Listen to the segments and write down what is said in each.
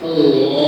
哦。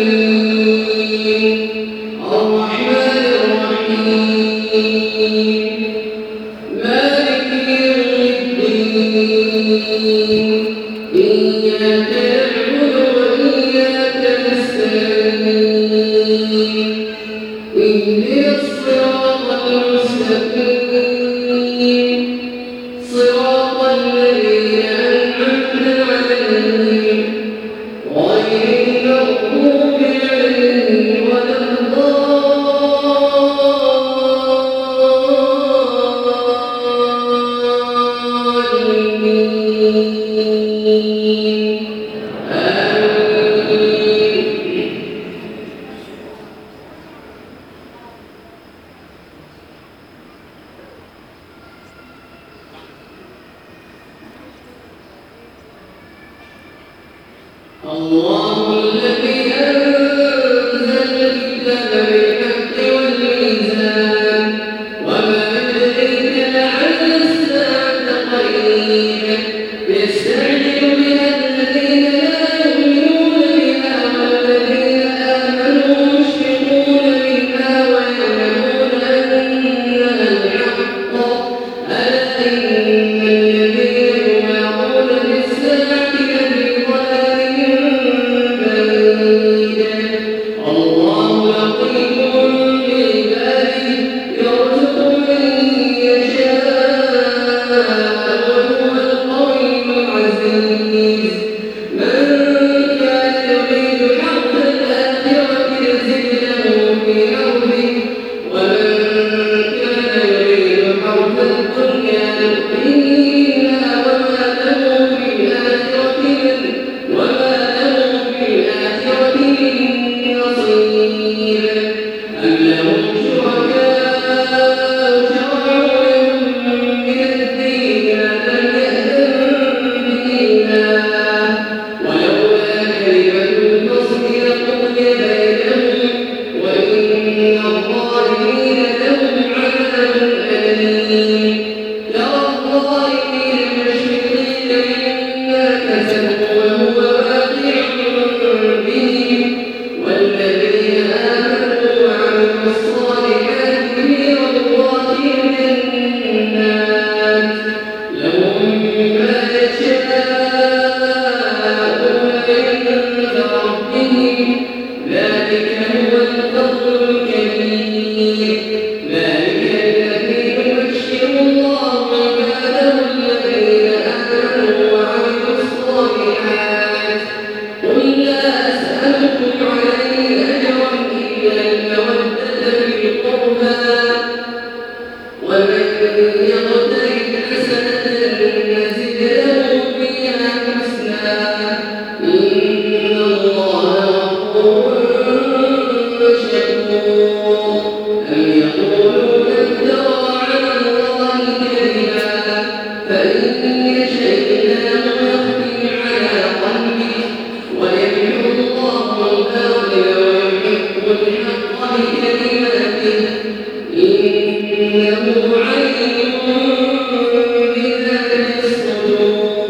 الله Allah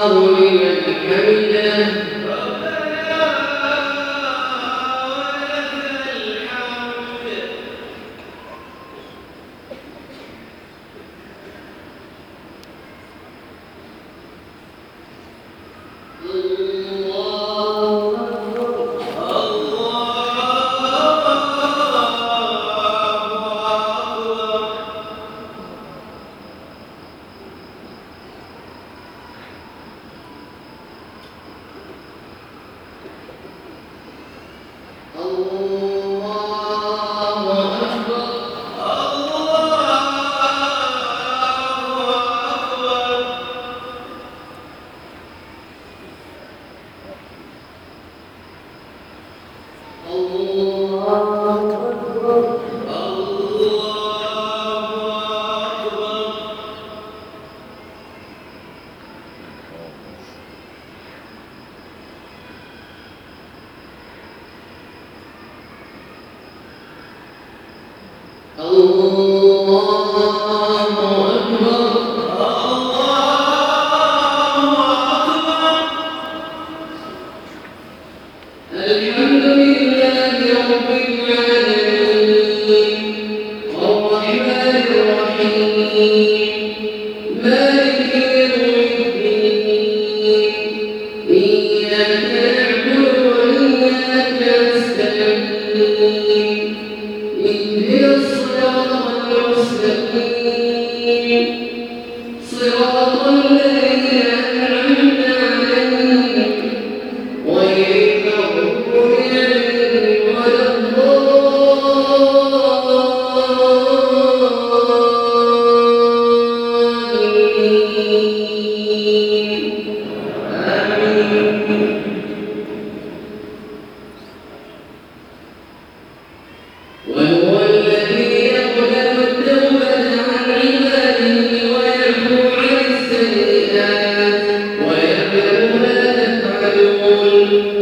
الله لمن حمده i don't Gracias.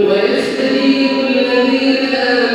ويستجيب الذين آمنوا.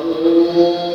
Amen.